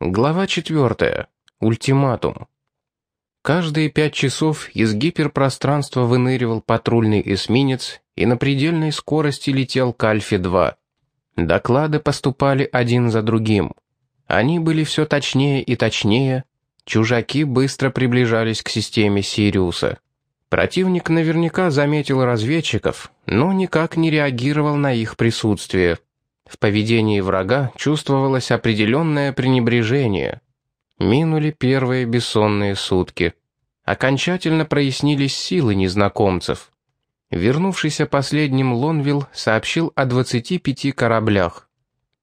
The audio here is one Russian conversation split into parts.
Глава 4. Ультиматум. Каждые пять часов из гиперпространства выныривал патрульный эсминец и на предельной скорости летел к Альфе-2. Доклады поступали один за другим. Они были все точнее и точнее, чужаки быстро приближались к системе Сириуса. Противник наверняка заметил разведчиков, но никак не реагировал на их присутствие. В поведении врага чувствовалось определенное пренебрежение. Минули первые бессонные сутки. Окончательно прояснились силы незнакомцев. Вернувшийся последним Лонвилл сообщил о 25 кораблях.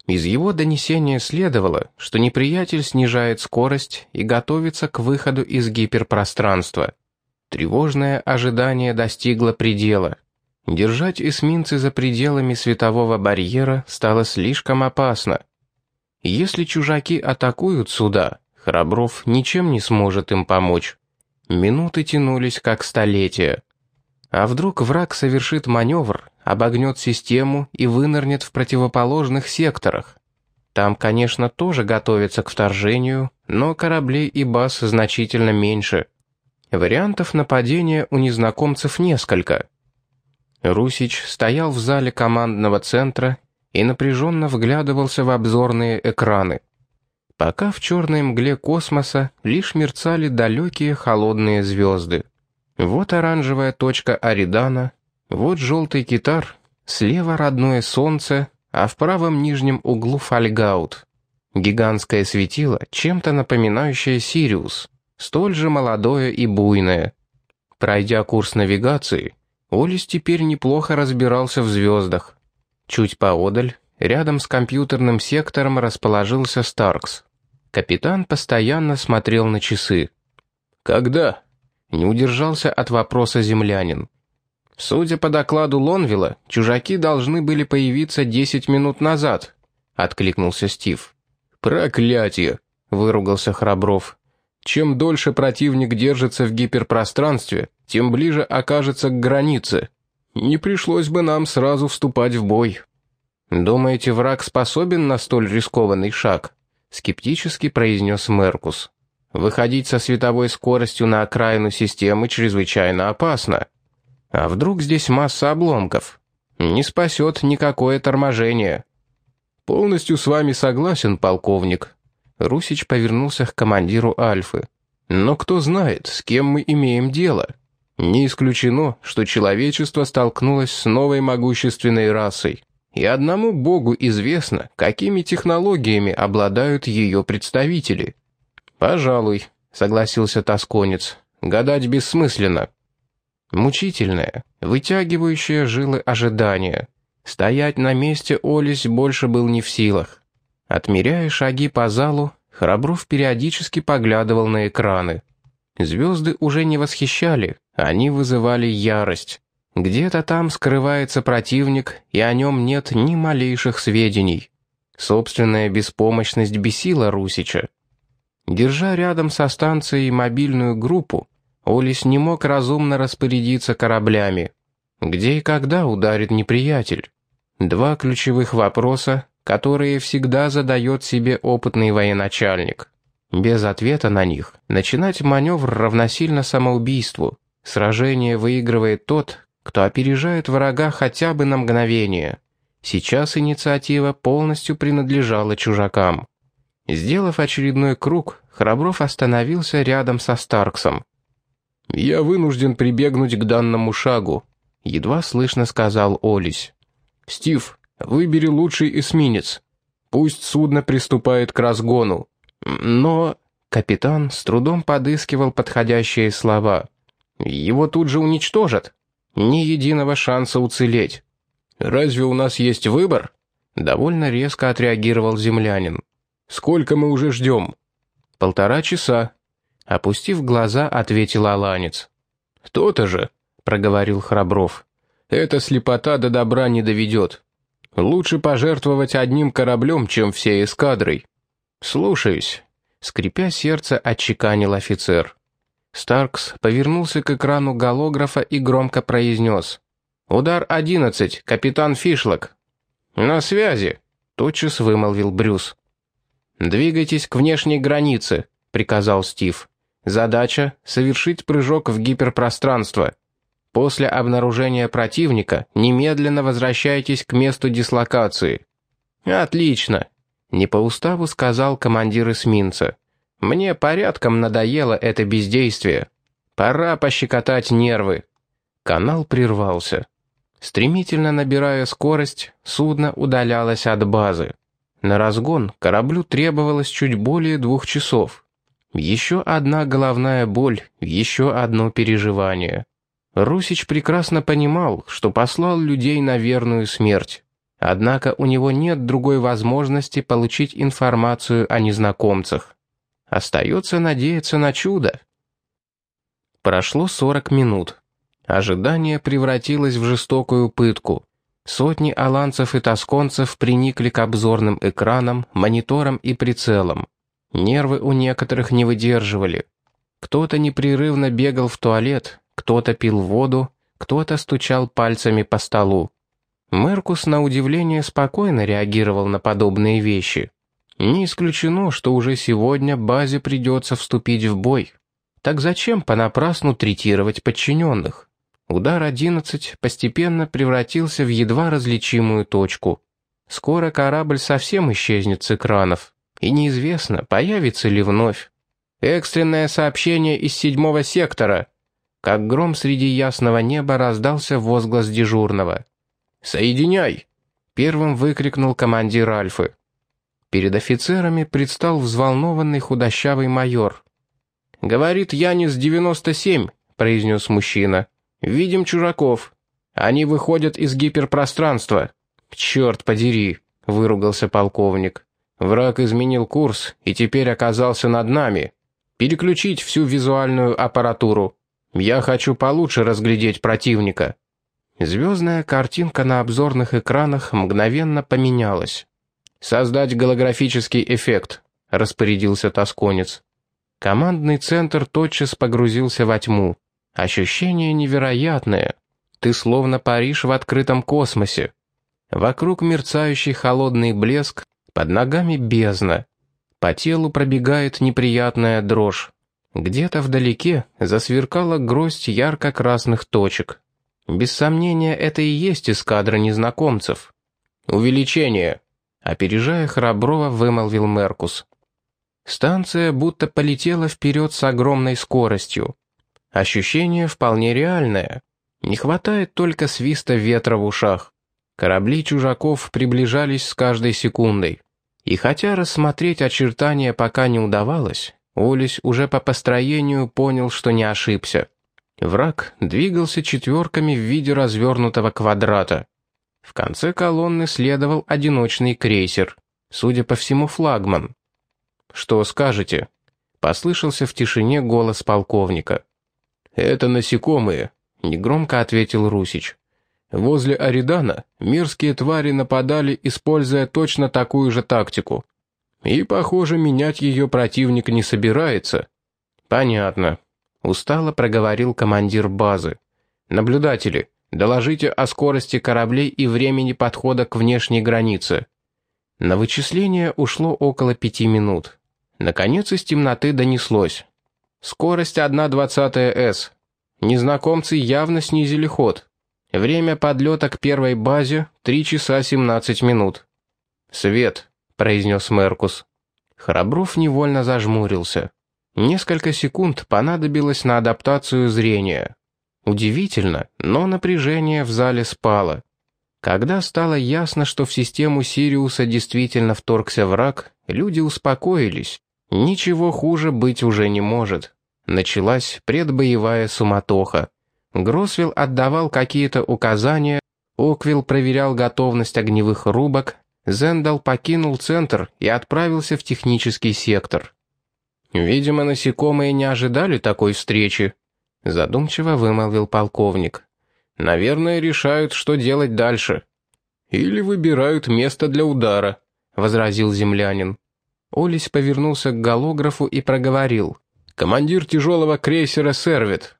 Из его донесения следовало, что неприятель снижает скорость и готовится к выходу из гиперпространства. Тревожное ожидание достигло предела. Держать эсминцы за пределами светового барьера стало слишком опасно. Если чужаки атакуют суда, Храбров ничем не сможет им помочь. Минуты тянулись как столетия. А вдруг враг совершит маневр, обогнет систему и вынырнет в противоположных секторах? Там, конечно, тоже готовятся к вторжению, но кораблей и баз значительно меньше. Вариантов нападения у незнакомцев несколько — Русич стоял в зале командного центра и напряженно вглядывался в обзорные экраны. Пока в черной мгле космоса лишь мерцали далекие холодные звезды. Вот оранжевая точка Аридана, вот желтый китар, слева родное солнце, а в правом нижнем углу Фальгаут. Гигантское светило, чем-то напоминающее Сириус, столь же молодое и буйное. Пройдя курс навигации, Олис теперь неплохо разбирался в звездах. Чуть поодаль, рядом с компьютерным сектором расположился Старкс. Капитан постоянно смотрел на часы. «Когда?» — не удержался от вопроса землянин. «Судя по докладу Лонвилла, чужаки должны были появиться десять минут назад», — откликнулся Стив. «Проклятие!» — выругался Храбров. Чем дольше противник держится в гиперпространстве, тем ближе окажется к границе. Не пришлось бы нам сразу вступать в бой. Думаете, враг способен на столь рискованный шаг? Скептически произнес Меркус. Выходить со световой скоростью на окраину системы чрезвычайно опасно. А вдруг здесь масса обломков? Не спасет никакое торможение. Полностью с вами согласен, полковник, Русич повернулся к командиру Альфы. «Но кто знает, с кем мы имеем дело? Не исключено, что человечество столкнулось с новой могущественной расой. И одному Богу известно, какими технологиями обладают ее представители». «Пожалуй», — согласился тосконец, — «гадать бессмысленно». Мучительное, вытягивающее жилы ожидания. Стоять на месте Олесь больше был не в силах. Отмеряя шаги по залу, Храбров периодически поглядывал на экраны. Звезды уже не восхищали, они вызывали ярость. Где-то там скрывается противник, и о нем нет ни малейших сведений. Собственная беспомощность бесила Русича. Держа рядом со станцией мобильную группу, Олис не мог разумно распорядиться кораблями. Где и когда ударит неприятель? Два ключевых вопроса, которые всегда задает себе опытный военачальник. Без ответа на них начинать маневр равносильно самоубийству. Сражение выигрывает тот, кто опережает врага хотя бы на мгновение. Сейчас инициатива полностью принадлежала чужакам. Сделав очередной круг, Храбров остановился рядом со Старксом. «Я вынужден прибегнуть к данному шагу», — едва слышно сказал Олесь. «Стив, Выбери лучший эсминец. Пусть судно приступает к разгону. Но...» Капитан с трудом подыскивал подходящие слова. «Его тут же уничтожат. Ни единого шанса уцелеть. Разве у нас есть выбор?» Довольно резко отреагировал землянин. «Сколько мы уже ждем?» «Полтора часа». Опустив глаза, ответил Аланец. «То-то же», — проговорил Храбров. «Эта слепота до добра не доведет. Лучше пожертвовать одним кораблем, чем всей эскадрой. Слушаюсь. Скрипя сердце, отчеканил офицер. Старкс повернулся к экрану голографа и громко произнес. «Удар одиннадцать, капитан Фишлок». «На связи», — тотчас вымолвил Брюс. «Двигайтесь к внешней границе», — приказал Стив. «Задача — совершить прыжок в гиперпространство. После обнаружения противника немедленно возвращайтесь к месту дислокации». «Отлично», — не по уставу сказал командир эсминца. «Мне порядком надоело это бездействие. Пора пощекотать нервы». Канал прервался. Стремительно набирая скорость, судно удалялось от базы. На разгон кораблю требовалось чуть более двух часов. Еще одна головная боль, еще одно переживание. Русич прекрасно понимал, что послал людей на верную смерть. Однако у него нет другой возможности получить информацию о незнакомцах. Остается надеяться на чудо. Прошло 40 минут. Ожидание превратилось в жестокую пытку. Сотни аланцев и тосконцев приникли к обзорным экранам, мониторам и прицелам. Нервы у некоторых не выдерживали. Кто-то непрерывно бегал в туалет, кто-то пил воду, кто-то стучал пальцами по столу. Меркус, на удивление, спокойно реагировал на подобные вещи. Не исключено, что уже сегодня базе придется вступить в бой. Так зачем понапрасну третировать подчиненных? Удар 11 постепенно превратился в едва различимую точку. Скоро корабль совсем исчезнет с экранов, и неизвестно, появится ли вновь. «Экстренное сообщение из седьмого сектора!» Как гром среди ясного неба раздался возглас дежурного. «Соединяй!» — первым выкрикнул командир Альфы. Перед офицерами предстал взволнованный худощавый майор. «Говорит Янис-97», — произнес мужчина. «Видим чужаков. Они выходят из гиперпространства». «Черт подери», — выругался полковник. «Враг изменил курс и теперь оказался над нами. Переключить всю визуальную аппаратуру. Я хочу получше разглядеть противника». Звездная картинка на обзорных экранах мгновенно поменялась. «Создать голографический эффект», — распорядился тосконец. Командный центр тотчас погрузился во тьму. Ощущение невероятное. Ты словно паришь в открытом космосе. Вокруг мерцающий холодный блеск, под ногами бездна. По телу пробегает неприятная дрожь. Где-то вдалеке засверкала гроздь ярко-красных точек. Без сомнения, это и есть эскадра незнакомцев. «Увеличение!» Опережая Храброва, вымолвил Меркус. Станция будто полетела вперед с огромной скоростью. Ощущение вполне реальное. Не хватает только свиста ветра в ушах. Корабли чужаков приближались с каждой секундой. И хотя рассмотреть очертания пока не удавалось, Олесь уже по построению понял, что не ошибся. Враг двигался четверками в виде развернутого квадрата. В конце колонны следовал одиночный крейсер, судя по всему флагман. «Что скажете?» — послышался в тишине голос полковника. «Это насекомые», — негромко ответил Русич. «Возле Аридана мирские твари нападали, используя точно такую же тактику. И, похоже, менять ее противник не собирается». «Понятно», — устало проговорил командир базы. «Наблюдатели, доложите о скорости кораблей и времени подхода к внешней границе». На вычисление ушло около пяти минут. Наконец из темноты донеслось. Скорость 1,20 с. Незнакомцы явно снизили ход. Время подлета к первой базе — 3 часа 17 минут. «Свет», — произнес Меркус. Храбров невольно зажмурился. Несколько секунд понадобилось на адаптацию зрения. Удивительно, но напряжение в зале спало. Когда стало ясно, что в систему Сириуса действительно вторгся враг, люди успокоились. Ничего хуже быть уже не может. Началась предбоевая суматоха. Гросвелл отдавал какие-то указания, Оквилл проверял готовность огневых рубок, Зендал покинул центр и отправился в технический сектор. «Видимо, насекомые не ожидали такой встречи», — задумчиво вымолвил полковник. «Наверное, решают, что делать дальше». «Или выбирают место для удара», — возразил землянин. Олесь повернулся к голографу и проговорил командир тяжелого крейсера «Сервит».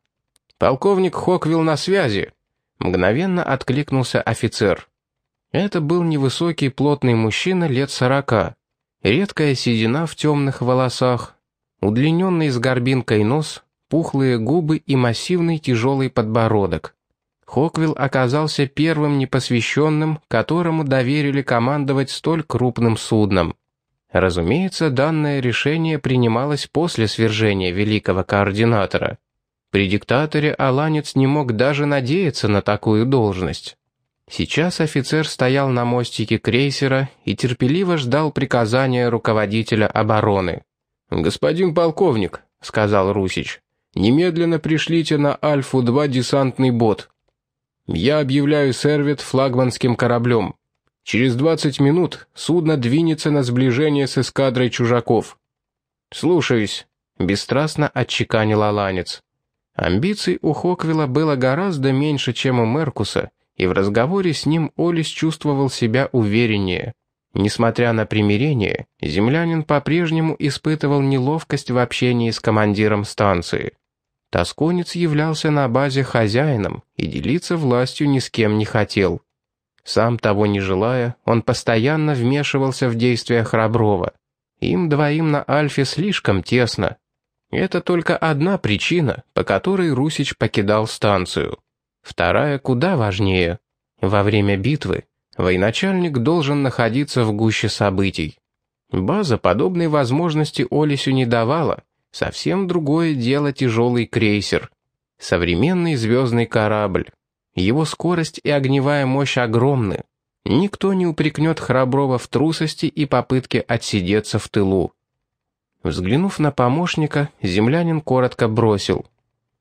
«Полковник Хоквилл на связи», — мгновенно откликнулся офицер. Это был невысокий плотный мужчина лет сорока. редкая седина в темных волосах, удлиненный с горбинкой нос, пухлые губы и массивный тяжелый подбородок. Хоквилл оказался первым непосвященным, которому доверили командовать столь крупным судном. Разумеется, данное решение принималось после свержения великого координатора. При диктаторе Аланец не мог даже надеяться на такую должность. Сейчас офицер стоял на мостике крейсера и терпеливо ждал приказания руководителя обороны. «Господин полковник», — сказал Русич, — «немедленно пришлите на Альфу-2 десантный бот. Я объявляю сервит флагманским кораблем. Через 20 минут судно двинется на сближение с эскадрой чужаков». «Слушаюсь», — бесстрастно отчеканил Аланец. Амбиций у Хоквилла было гораздо меньше, чем у Меркуса, и в разговоре с ним Олис чувствовал себя увереннее. Несмотря на примирение, землянин по-прежнему испытывал неловкость в общении с командиром станции. Тосконец являлся на базе хозяином и делиться властью ни с кем не хотел. Сам того не желая, он постоянно вмешивался в действия Храброва. Им двоим на Альфе слишком тесно. Это только одна причина, по которой Русич покидал станцию. Вторая куда важнее. Во время битвы военачальник должен находиться в гуще событий. База подобной возможности Олесю не давала. Совсем другое дело тяжелый крейсер. Современный звездный корабль. Его скорость и огневая мощь огромны. Никто не упрекнет Храброва в трусости и попытке отсидеться в тылу. Взглянув на помощника, землянин коротко бросил.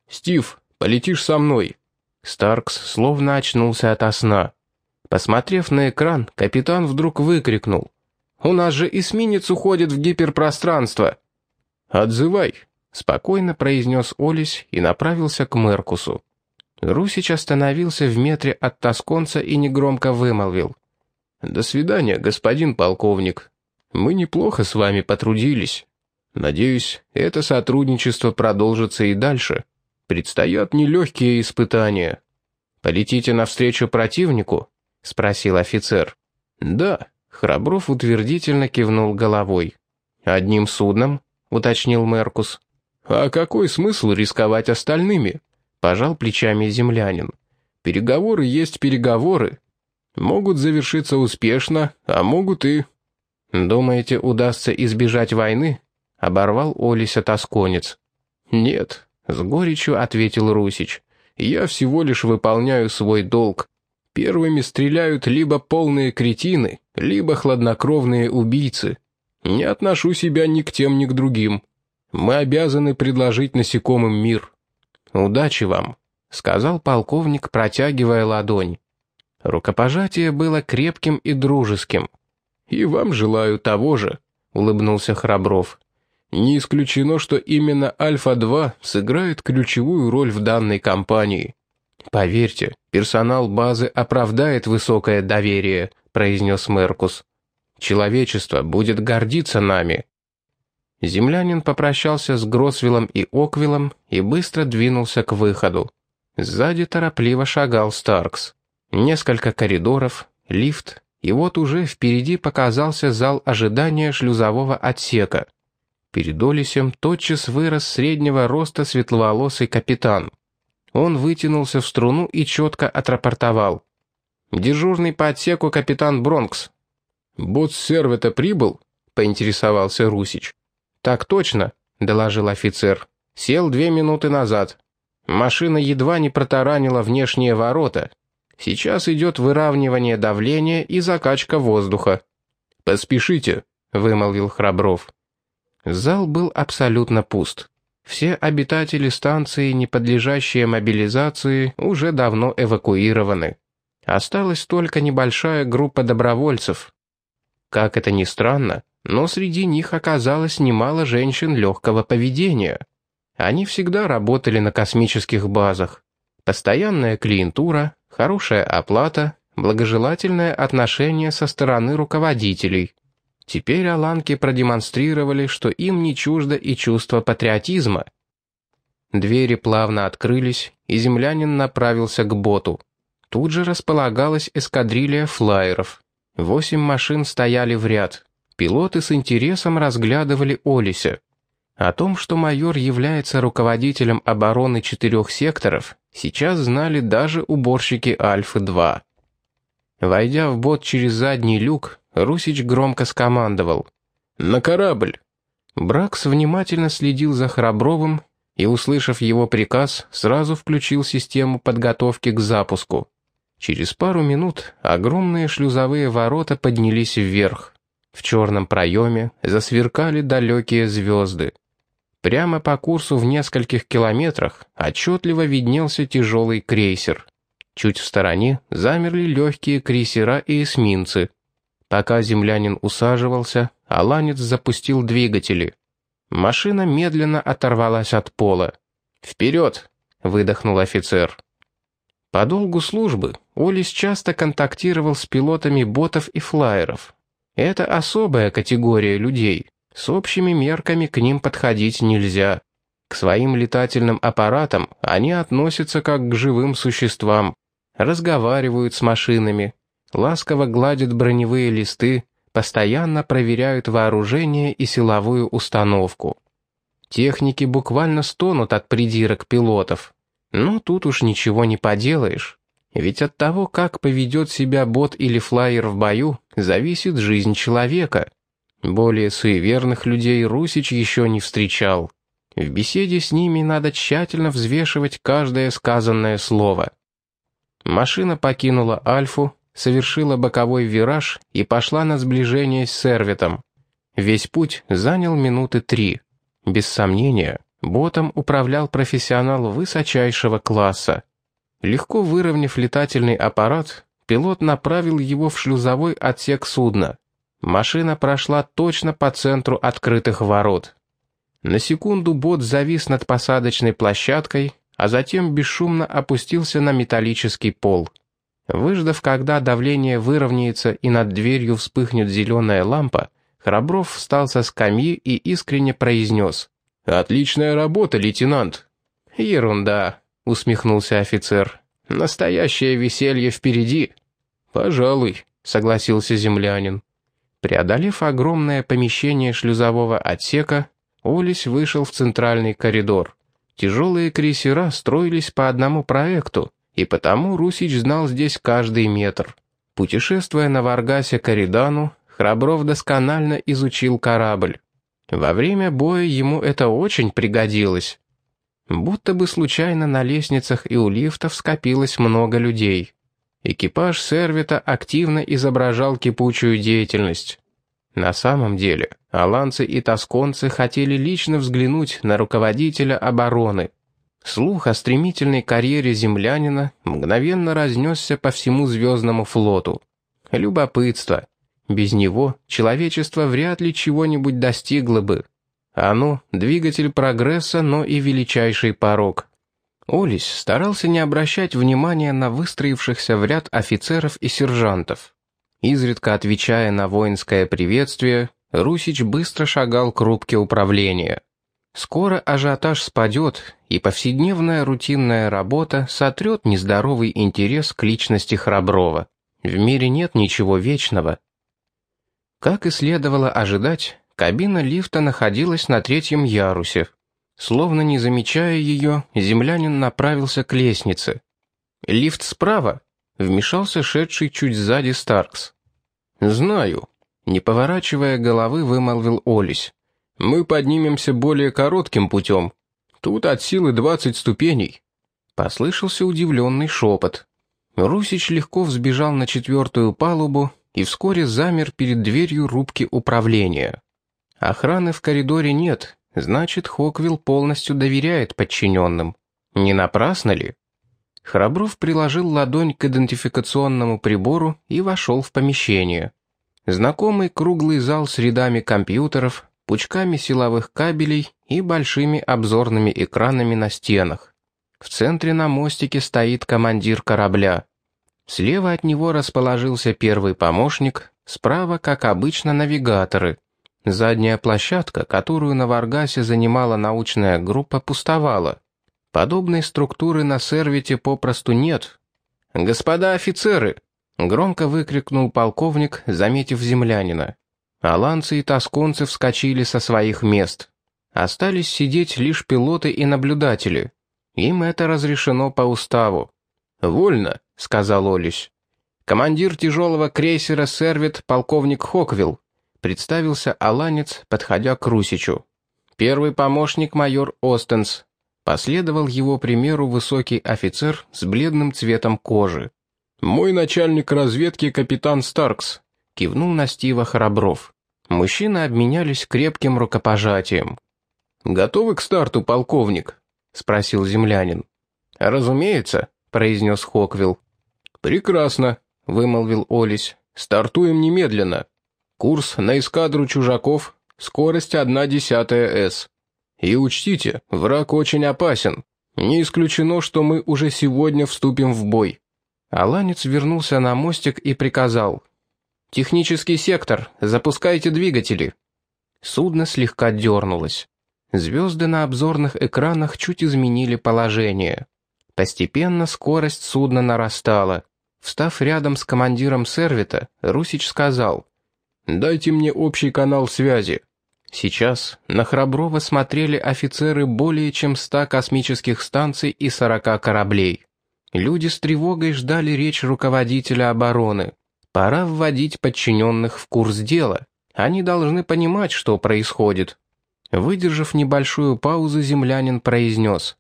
«Стив, полетишь со мной». Старкс словно очнулся ото сна. Посмотрев на экран, капитан вдруг выкрикнул. «У нас же эсминец уходит в гиперпространство!» «Отзывай!» — спокойно произнес Олесь и направился к Меркусу. Русич остановился в метре от тосконца и негромко вымолвил. «До свидания, господин полковник. Мы неплохо с вами потрудились. Надеюсь, это сотрудничество продолжится и дальше». Предстоят нелегкие испытания. Полетите навстречу противнику? Спросил офицер. Да, Храбров утвердительно кивнул головой. Одним судном? Уточнил Меркус. А какой смысл рисковать остальными? Пожал плечами землянин. Переговоры есть переговоры. Могут завершиться успешно, а могут и... «Думаете, удастся избежать войны?» — оборвал Олися Тосконец. «Нет, с горечью ответил Русич. «Я всего лишь выполняю свой долг. Первыми стреляют либо полные кретины, либо хладнокровные убийцы. Не отношу себя ни к тем, ни к другим. Мы обязаны предложить насекомым мир. Удачи вам», — сказал полковник, протягивая ладонь. Рукопожатие было крепким и дружеским. «И вам желаю того же», — улыбнулся Храбров. Не исключено, что именно Альфа-2 сыграет ключевую роль в данной кампании. «Поверьте, персонал базы оправдает высокое доверие», — произнес Меркус. «Человечество будет гордиться нами». Землянин попрощался с Гросвиллом и Оквиллом и быстро двинулся к выходу. Сзади торопливо шагал Старкс. Несколько коридоров, лифт, и вот уже впереди показался зал ожидания шлюзового отсека. Перед Олисем тотчас вырос среднего роста светловолосый капитан. Он вытянулся в струну и четко отрапортовал. «Дежурный по отсеку капитан Бронкс». «Бот сервета прибыл?» — поинтересовался Русич. «Так точно», — доложил офицер. «Сел две минуты назад. Машина едва не протаранила внешние ворота. Сейчас идет выравнивание давления и закачка воздуха». «Поспешите», — вымолвил Храбров. Зал был абсолютно пуст. Все обитатели станции, не подлежащие мобилизации, уже давно эвакуированы. Осталась только небольшая группа добровольцев. Как это ни странно, но среди них оказалось немало женщин легкого поведения. Они всегда работали на космических базах. Постоянная клиентура, хорошая оплата, благожелательное отношение со стороны руководителей. Теперь аланки продемонстрировали, что им не чуждо и чувство патриотизма. Двери плавно открылись, и землянин направился к боту. Тут же располагалась эскадрилья флайеров. Восемь машин стояли в ряд. Пилоты с интересом разглядывали Олися. О том, что майор является руководителем обороны четырех секторов, сейчас знали даже уборщики Альфы-2. Войдя в бот через задний люк, Русич громко скомандовал. «На корабль!» Бракс внимательно следил за Храбровым и, услышав его приказ, сразу включил систему подготовки к запуску. Через пару минут огромные шлюзовые ворота поднялись вверх. В черном проеме засверкали далекие звезды. Прямо по курсу в нескольких километрах отчетливо виднелся тяжелый крейсер. Чуть в стороне замерли легкие крейсера и эсминцы. Пока землянин усаживался, Аланец запустил двигатели. Машина медленно оторвалась от пола. «Вперед!» — выдохнул офицер. По долгу службы Олис часто контактировал с пилотами ботов и флайеров. Это особая категория людей. С общими мерками к ним подходить нельзя. К своим летательным аппаратам они относятся как к живым существам. Разговаривают с машинами, ласково гладят броневые листы, постоянно проверяют вооружение и силовую установку. Техники буквально стонут от придирок пилотов. Но тут уж ничего не поделаешь. Ведь от того, как поведет себя бот или флайер в бою, зависит жизнь человека. Более суеверных людей Русич еще не встречал. В беседе с ними надо тщательно взвешивать каждое сказанное слово. Машина покинула Альфу, совершила боковой вираж и пошла на сближение с сервитом. Весь путь занял минуты три. Без сомнения, ботом управлял профессионал высочайшего класса. Легко выровняв летательный аппарат, пилот направил его в шлюзовой отсек судна. Машина прошла точно по центру открытых ворот. На секунду бот завис над посадочной площадкой, а затем бесшумно опустился на металлический пол. Выждав, когда давление выровняется и над дверью вспыхнет зеленая лампа, Храбров встал со скамьи и искренне произнес. «Отличная работа, лейтенант!» «Ерунда», — усмехнулся офицер. «Настоящее веселье впереди». «Пожалуй», — согласился землянин. Преодолев огромное помещение шлюзового отсека, Олесь вышел в центральный коридор. Тяжелые крейсера строились по одному проекту, и потому Русич знал здесь каждый метр. Путешествуя на Варгасе к Аридану, Храбров досконально изучил корабль. Во время боя ему это очень пригодилось. Будто бы случайно на лестницах и у лифтов скопилось много людей. Экипаж сервита активно изображал кипучую деятельность. На самом деле, аланцы и тосконцы хотели лично взглянуть на руководителя обороны. Слух о стремительной карьере землянина мгновенно разнесся по всему звездному флоту. Любопытство. Без него человечество вряд ли чего-нибудь достигло бы. Оно — двигатель прогресса, но и величайший порог. Олесь старался не обращать внимания на выстроившихся в ряд офицеров и сержантов. Изредка отвечая на воинское приветствие, Русич быстро шагал к рубке управления. Скоро ажиотаж спадет, и повседневная рутинная работа сотрет нездоровый интерес к личности Храброва. В мире нет ничего вечного. Как и следовало ожидать, кабина лифта находилась на третьем ярусе, Словно не замечая ее, землянин направился к лестнице. «Лифт справа», — вмешался шедший чуть сзади Старкс. «Знаю», — не поворачивая головы, вымолвил Олесь. «Мы поднимемся более коротким путем. Тут от силы двадцать ступеней». Послышался удивленный шепот. Русич легко взбежал на четвертую палубу и вскоре замер перед дверью рубки управления. Охраны в коридоре нет, Значит, Хоквилл полностью доверяет подчиненным. Не напрасно ли? Храбров приложил ладонь к идентификационному прибору и вошел в помещение. Знакомый круглый зал с рядами компьютеров, пучками силовых кабелей и большими обзорными экранами на стенах. В центре на мостике стоит командир корабля. Слева от него расположился первый помощник, справа, как обычно, навигаторы. Задняя площадка, которую на Варгасе занимала научная группа, пустовала. Подобной структуры на сервите попросту нет. «Господа офицеры!» — громко выкрикнул полковник, заметив землянина. Аланцы и тосконцы вскочили со своих мест. Остались сидеть лишь пилоты и наблюдатели. Им это разрешено по уставу. «Вольно», — сказал Олесь. «Командир тяжелого крейсера «Сервит» полковник Хоквилл», — представился Аланец, подходя к Русичу. «Первый помощник майор Остенс». Последовал его примеру высокий офицер с бледным цветом кожи. «Мой начальник разведки капитан Старкс», — кивнул на Стива Храбров. Мужчины обменялись крепким рукопожатием. «Готовы к старту, полковник?» — спросил землянин. «Разумеется», — произнес Хоквилл. «Прекрасно», — вымолвил Олесь. «Стартуем немедленно. Курс на эскадру чужаков, скорость одна десятая С. И учтите, враг очень опасен. Не исключено, что мы уже сегодня вступим в бой». Аланец вернулся на мостик и приказал. «Технический сектор, запускайте двигатели». Судно слегка дернулось. Звезды на обзорных экранах чуть изменили положение. Постепенно скорость судна нарастала. Встав рядом с командиром сервита, Русич сказал, «Дайте мне общий канал связи». Сейчас на Храброва смотрели офицеры более чем ста космических станций и сорока кораблей. Люди с тревогой ждали речь руководителя обороны. Пора вводить подчиненных в курс дела. Они должны понимать, что происходит. Выдержав небольшую паузу, землянин произнес.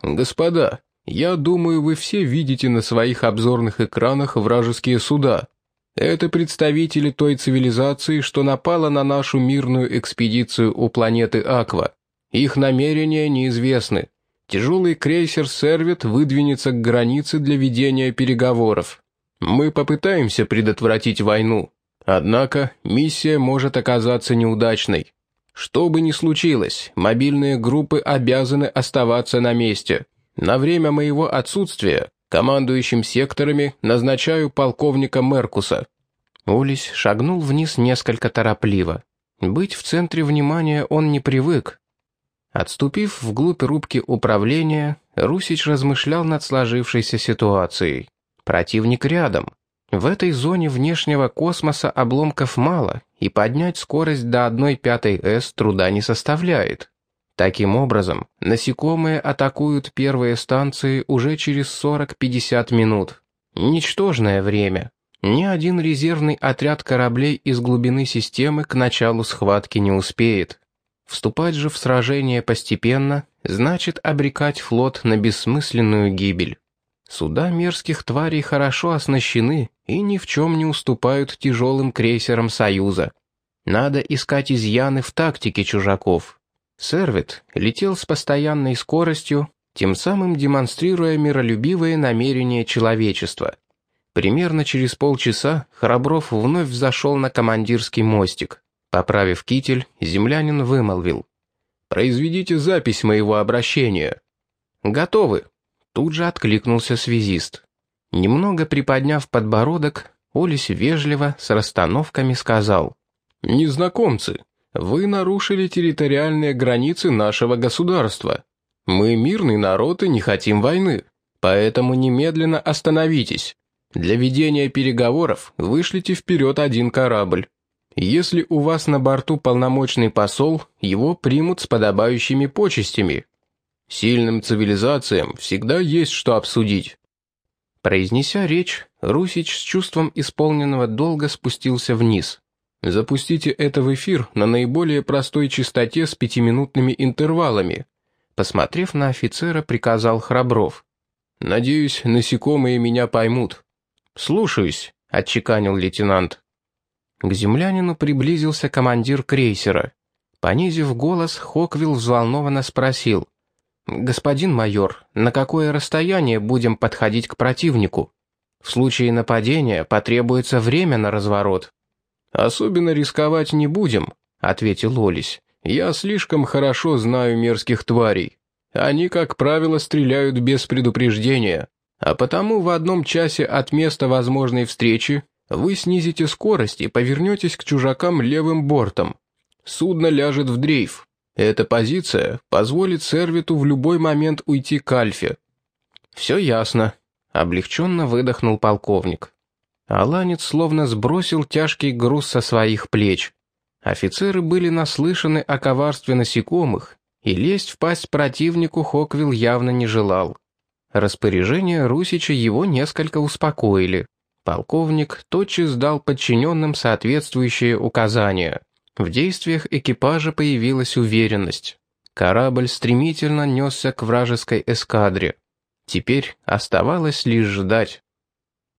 «Господа, я думаю, вы все видите на своих обзорных экранах вражеские суда. Это представители той цивилизации, что напала на нашу мирную экспедицию у планеты Аква. Их намерения неизвестны. Тяжелый крейсер «Сервит» выдвинется к границе для ведения переговоров. Мы попытаемся предотвратить войну. Однако миссия может оказаться неудачной. Что бы ни случилось, мобильные группы обязаны оставаться на месте. На время моего отсутствия командующим секторами назначаю полковника Меркуса». Улис шагнул вниз несколько торопливо. Быть в центре внимания он не привык. Отступив вглубь рубки управления, Русич размышлял над сложившейся ситуацией. Противник рядом. В этой зоне внешнего космоса обломков мало, и поднять скорость до 1 пятой С труда не составляет. Таким образом, насекомые атакуют первые станции уже через 40-50 минут. Ничтожное время. Ни один резервный отряд кораблей из глубины системы к началу схватки не успеет. Вступать же в сражение постепенно значит обрекать флот на бессмысленную гибель. Суда мерзких тварей хорошо оснащены и ни в чем не уступают тяжелым крейсерам Союза. Надо искать изъяны в тактике чужаков. Сервит летел с постоянной скоростью, тем самым демонстрируя миролюбивые намерения человечества. Примерно через полчаса Храбров вновь взошел на командирский мостик. Поправив китель, землянин вымолвил. «Произведите запись моего обращения». «Готовы», Тут же откликнулся связист. Немного приподняв подбородок, Олесь вежливо, с расстановками сказал. «Незнакомцы, вы нарушили территориальные границы нашего государства. Мы мирный народ и не хотим войны, поэтому немедленно остановитесь. Для ведения переговоров вышлите вперед один корабль. Если у вас на борту полномочный посол, его примут с подобающими почестями. Сильным цивилизациям всегда есть что обсудить». Произнеся речь, Русич с чувством исполненного долга спустился вниз. «Запустите это в эфир на наиболее простой частоте с пятиминутными интервалами», посмотрев на офицера, приказал Храбров. «Надеюсь, насекомые меня поймут». «Слушаюсь», — отчеканил лейтенант. К землянину приблизился командир крейсера. Понизив голос, Хоквилл взволнованно спросил. «Господин майор, на какое расстояние будем подходить к противнику? В случае нападения потребуется время на разворот». «Особенно рисковать не будем», — ответил Олесь. «Я слишком хорошо знаю мерзких тварей. Они, как правило, стреляют без предупреждения. А потому в одном часе от места возможной встречи вы снизите скорость и повернетесь к чужакам левым бортом. Судно ляжет в дрейф. Эта позиция позволит Сервиту в любой момент уйти к Альфе. «Все ясно», — облегченно выдохнул полковник. Аланец словно сбросил тяжкий груз со своих плеч. Офицеры были наслышаны о коварстве насекомых, и лезть в пасть противнику Хоквилл явно не желал. Распоряжения Русича его несколько успокоили. Полковник тотчас дал подчиненным соответствующие указания. В действиях экипажа появилась уверенность. Корабль стремительно несся к вражеской эскадре. Теперь оставалось лишь ждать.